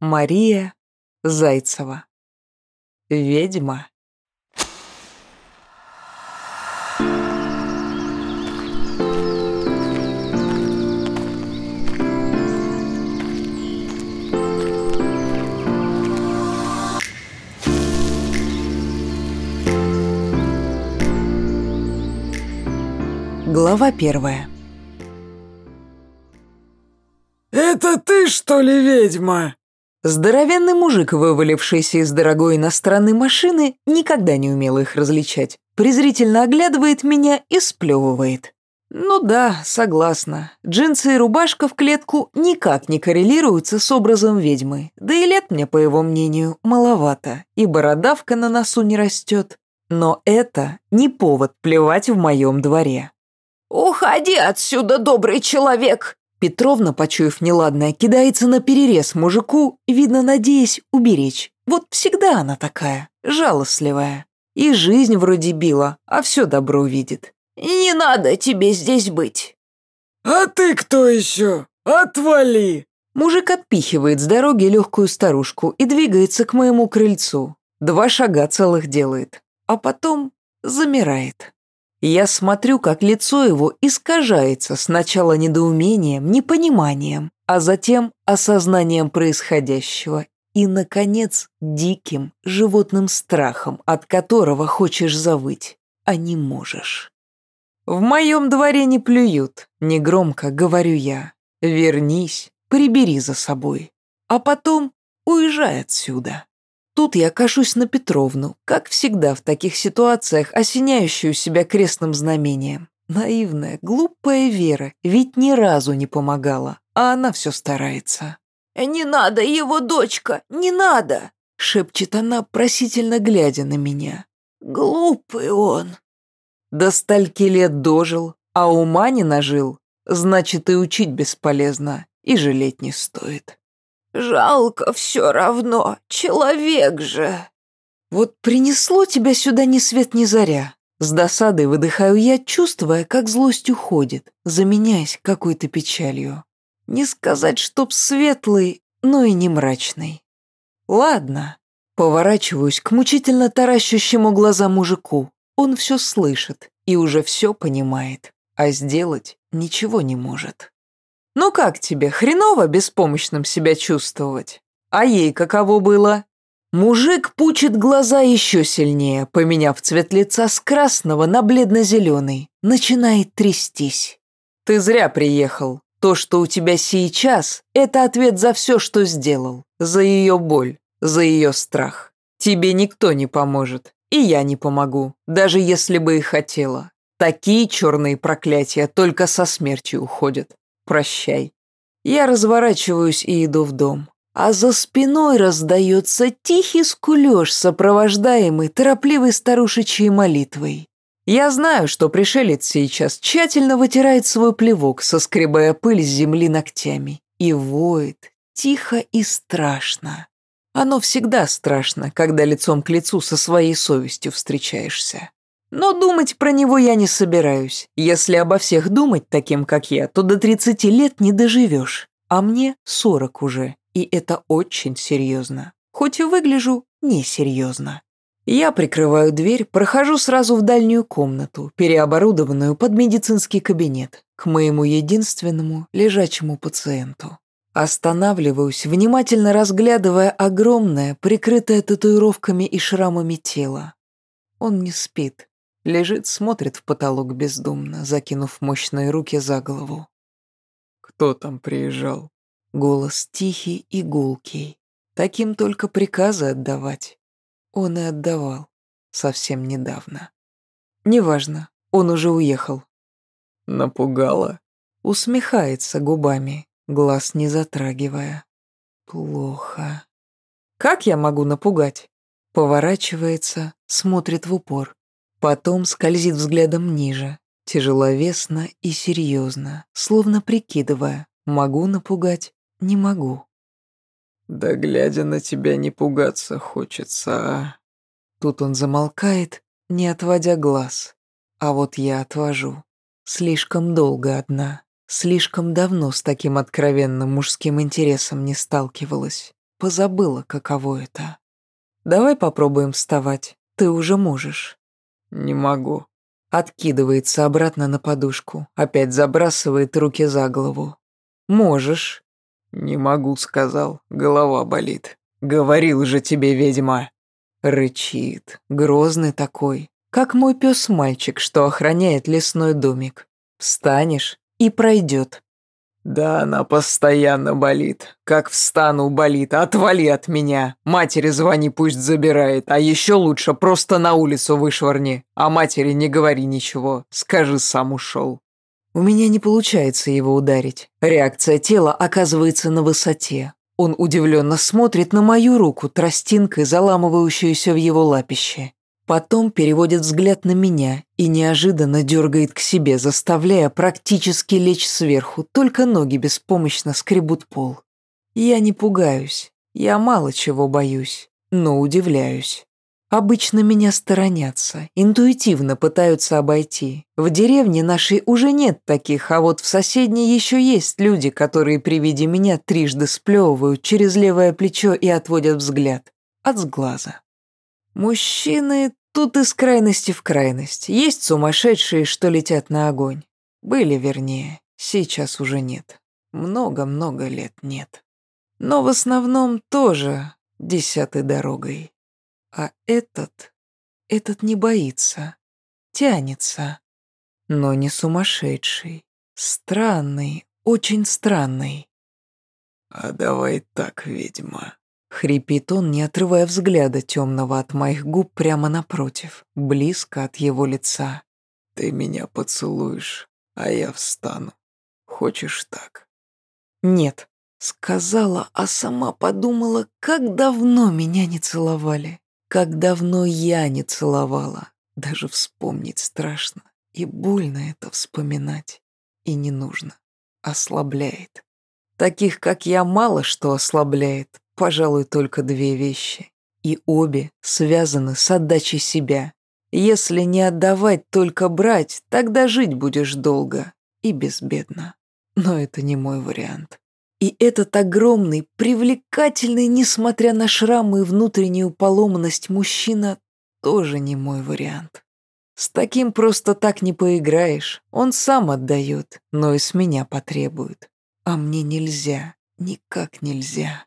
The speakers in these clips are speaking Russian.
Мария Зайцева. Ведьма. Глава первая. «Это ты, что ли, ведьма?» Здоровенный мужик, вывалившийся из дорогой иностранной машины, никогда не умел их различать. Презрительно оглядывает меня и сплевывает. Ну да, согласна. Джинсы и рубашка в клетку никак не коррелируются с образом ведьмы. Да и лет мне, по его мнению, маловато. И бородавка на носу не растет. Но это не повод плевать в моем дворе. «Уходи отсюда, добрый человек!» Петровна, почуяв неладное, кидается на перерез мужику, видно, надеясь уберечь. Вот всегда она такая, жалостливая. И жизнь вроде била, а все добро видит. «Не надо тебе здесь быть!» «А ты кто еще? Отвали!» Мужик отпихивает с дороги легкую старушку и двигается к моему крыльцу. Два шага целых делает, а потом замирает. Я смотрю, как лицо его искажается сначала недоумением, непониманием, а затем осознанием происходящего и, наконец, диким животным страхом, от которого хочешь завыть, а не можешь. «В моем дворе не плюют», — негромко говорю я. «Вернись, прибери за собой, а потом уезжай отсюда». Тут я кашусь на Петровну, как всегда в таких ситуациях, осеняющую себя крестным знамением. Наивная, глупая Вера, ведь ни разу не помогала, а она все старается. «Не надо его, дочка, не надо!» шепчет она, просительно глядя на меня. «Глупый он!» До стальки лет дожил, а ума не нажил, значит и учить бесполезно, и жалеть не стоит. Жалко все равно, человек же. Вот принесло тебя сюда ни свет ни заря. С досадой выдыхаю я, чувствуя, как злость уходит, заменяясь какой-то печалью. Не сказать, чтоб светлый, но и не мрачный. Ладно. Поворачиваюсь к мучительно таращущему глаза мужику. Он все слышит и уже все понимает, а сделать ничего не может. Ну как тебе, хреново беспомощным себя чувствовать? А ей каково было? Мужик пучит глаза еще сильнее, поменяв цвет лица с красного на бледно-зеленый. Начинает трястись. Ты зря приехал. То, что у тебя сейчас, это ответ за все, что сделал. За ее боль, за ее страх. Тебе никто не поможет. И я не помогу, даже если бы и хотела. Такие черные проклятия только со смертью уходят прощай. Я разворачиваюсь и иду в дом. А за спиной раздается тихий скулеж, сопровождаемый торопливой старушечьей молитвой. Я знаю, что пришелец сейчас тщательно вытирает свой плевок, соскребая пыль с земли ногтями, и воет тихо и страшно. Оно всегда страшно, когда лицом к лицу со своей совестью встречаешься. Но думать про него я не собираюсь. Если обо всех думать таким, как я, то до 30 лет не доживешь. А мне 40 уже, и это очень серьезно. Хоть и выгляжу несерьезно. Я прикрываю дверь, прохожу сразу в дальнюю комнату, переоборудованную под медицинский кабинет, к моему единственному лежачему пациенту. Останавливаюсь, внимательно разглядывая огромное, прикрытое татуировками и шрамами тело. Он не спит, Лежит, смотрит в потолок бездумно, закинув мощные руки за голову. «Кто там приезжал?» Голос тихий и гулкий. Таким только приказы отдавать. Он и отдавал. Совсем недавно. Неважно, он уже уехал. Напугала? Усмехается губами, глаз не затрагивая. Плохо. Как я могу напугать? Поворачивается, смотрит в упор. Потом скользит взглядом ниже, тяжеловесно и серьезно, словно прикидывая, могу напугать, не могу. «Да глядя на тебя не пугаться хочется, а...» Тут он замолкает, не отводя глаз. А вот я отвожу. Слишком долго одна, слишком давно с таким откровенным мужским интересом не сталкивалась. позабыла, каково это. Давай попробуем вставать. Ты уже можешь. Не могу. Откидывается обратно на подушку, опять забрасывает руки за голову. Можешь. Не могу, сказал. Голова болит. Говорил же тебе, ведьма. Рычит, грозный такой, как мой пес-мальчик, что охраняет лесной домик. Встанешь и пройдет. Да она постоянно болит. Как встану, болит. Отвали от меня. Матери звони, пусть забирает. А еще лучше просто на улицу вышвырни. А матери не говори ничего. Скажи, сам ушел. У меня не получается его ударить. Реакция тела оказывается на высоте. Он удивленно смотрит на мою руку, тростинкой, заламывающуюся в его лапище. Потом переводит взгляд на меня и неожиданно дергает к себе, заставляя практически лечь сверху, только ноги беспомощно скребут пол. Я не пугаюсь, я мало чего боюсь, но удивляюсь. Обычно меня сторонятся, интуитивно пытаются обойти. В деревне нашей уже нет таких, а вот в соседней еще есть люди, которые при виде меня трижды сплевывают через левое плечо и отводят взгляд. От сглаза. Мужчины тут из крайности в крайность. Есть сумасшедшие, что летят на огонь. Были, вернее. Сейчас уже нет. Много-много лет нет. Но в основном тоже десятой дорогой. А этот... Этот не боится. Тянется. Но не сумасшедший. Странный, очень странный. «А давай так, ведьма», Хрипит он, не отрывая взгляда темного от моих губ прямо напротив, близко от его лица. «Ты меня поцелуешь, а я встану. Хочешь так?» «Нет», — сказала, а сама подумала, как давно меня не целовали, как давно я не целовала. Даже вспомнить страшно, и больно это вспоминать. И не нужно. Ослабляет. Таких, как я, мало что ослабляет, Пожалуй, только две вещи. И обе связаны с отдачей себя. Если не отдавать, только брать, тогда жить будешь долго и безбедно. Но это не мой вариант. И этот огромный, привлекательный, несмотря на шрамы и внутреннюю поломанность мужчина, тоже не мой вариант. С таким просто так не поиграешь. Он сам отдает, но и с меня потребует. А мне нельзя, никак нельзя.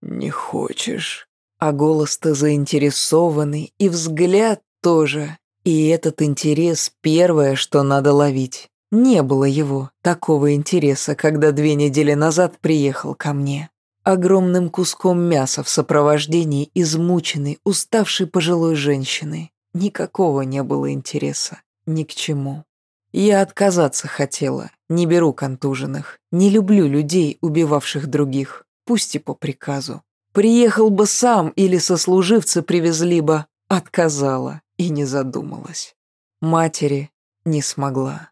«Не хочешь?» А голос-то заинтересованный, и взгляд тоже. И этот интерес первое, что надо ловить. Не было его, такого интереса, когда две недели назад приехал ко мне. Огромным куском мяса в сопровождении измученной, уставшей пожилой женщины. Никакого не было интереса. Ни к чему. Я отказаться хотела. Не беру контуженных. Не люблю людей, убивавших других пусть и по приказу. Приехал бы сам или сослуживцы привезли бы, отказала и не задумалась. Матери не смогла.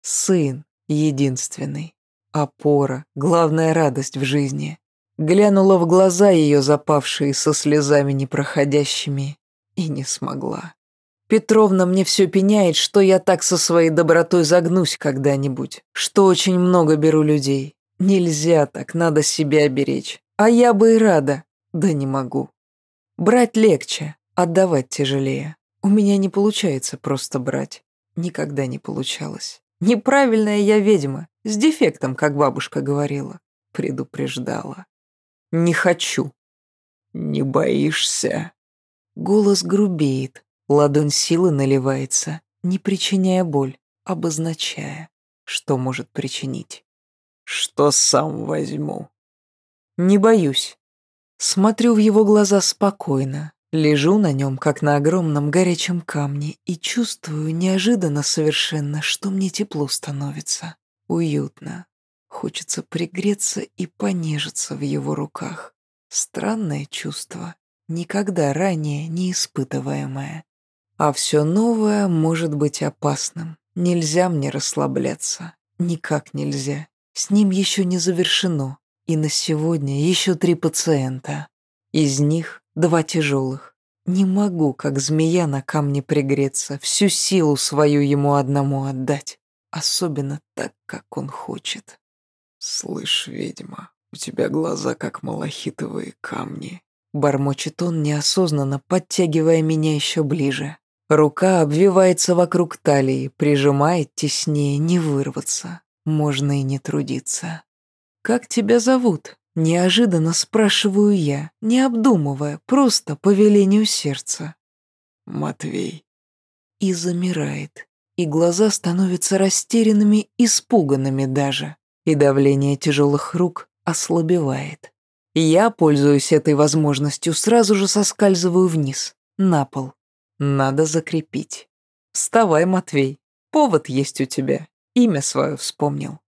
Сын единственный. Опора, главная радость в жизни. Глянула в глаза ее запавшие со слезами непроходящими и не смогла. Петровна мне все пеняет, что я так со своей добротой загнусь когда-нибудь, что очень много беру людей. Нельзя так, надо себя беречь. А я бы и рада, да не могу. Брать легче, отдавать тяжелее. У меня не получается просто брать. Никогда не получалось. Неправильная я ведьма, с дефектом, как бабушка говорила. Предупреждала. Не хочу. Не боишься? Голос грубеет, ладонь силы наливается, не причиняя боль, обозначая, что может причинить что сам возьму. Не боюсь. Смотрю в его глаза спокойно, лежу на нем, как на огромном горячем камне, и чувствую неожиданно совершенно, что мне тепло становится, уютно. Хочется пригреться и понежиться в его руках. Странное чувство, никогда ранее не испытываемое. А все новое может быть опасным. Нельзя мне расслабляться. Никак нельзя. С ним еще не завершено, и на сегодня еще три пациента. Из них два тяжелых. Не могу, как змея на камне пригреться, всю силу свою ему одному отдать. Особенно так, как он хочет. Слышь, ведьма, У тебя глаза как малахитовые камни. Бормочет он неосознанно, подтягивая меня еще ближе. Рука обвивается вокруг талии, прижимает теснее, не вырваться. Можно и не трудиться. «Как тебя зовут?» Неожиданно спрашиваю я, не обдумывая, просто по велению сердца. Матвей. И замирает, и глаза становятся растерянными, испуганными даже, и давление тяжелых рук ослабевает. Я, пользуюсь этой возможностью, сразу же соскальзываю вниз, на пол. Надо закрепить. Вставай, Матвей. Повод есть у тебя. Имя свое вспомнил.